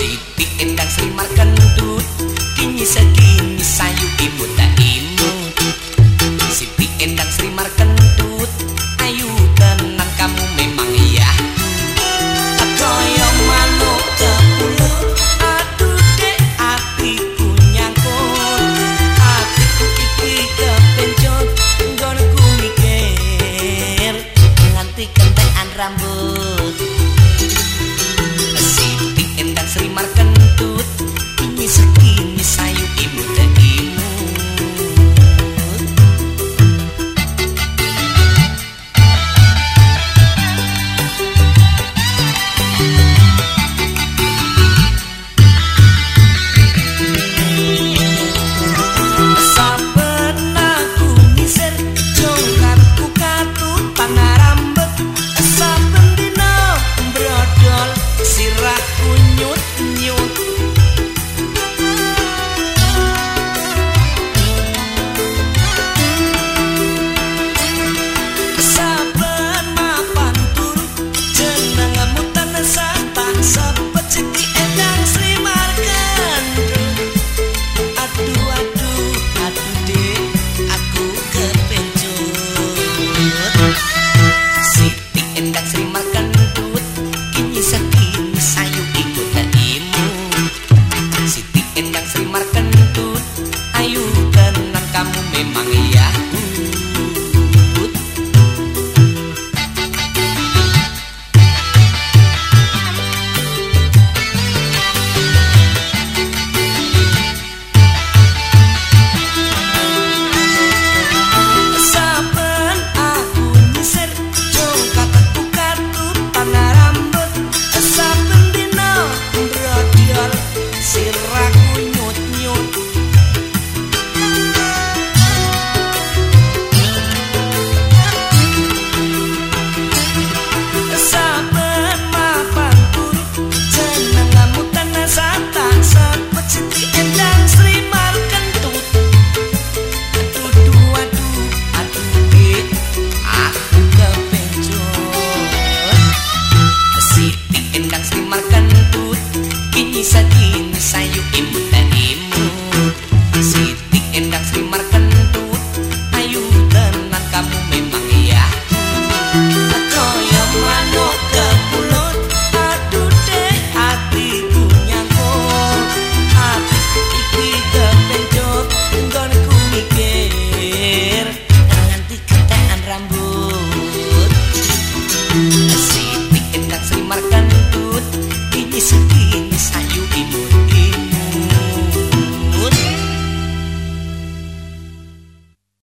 Siti Endang Sri Marken Siti